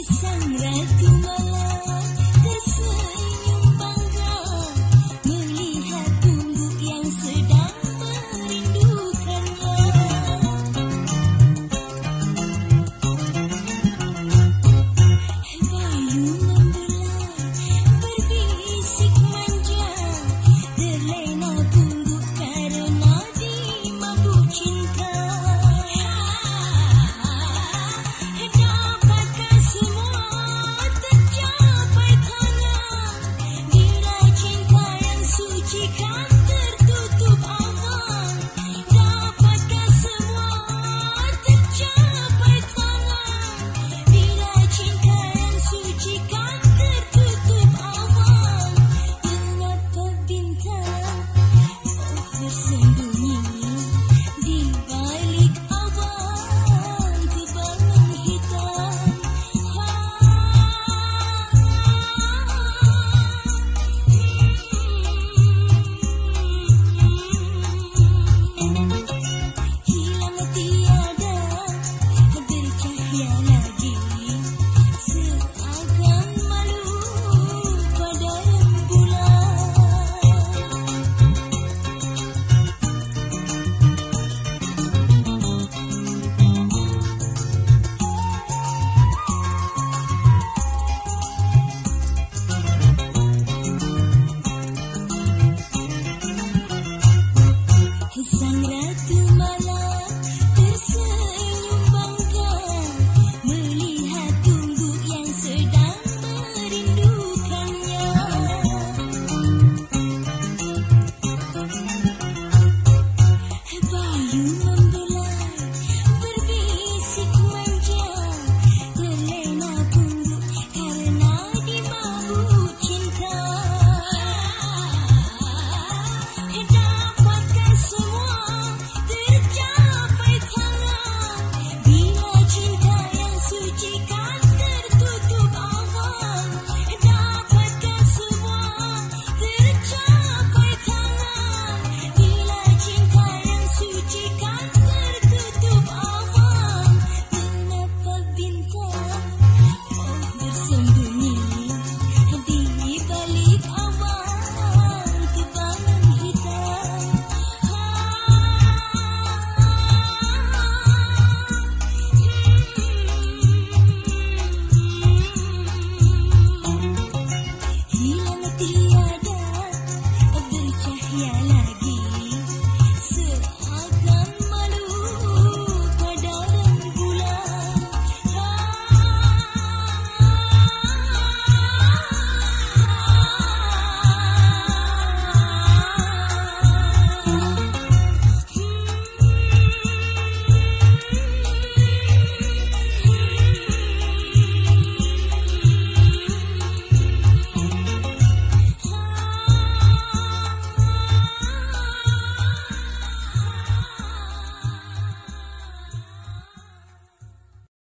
I sangre to mano. cheek.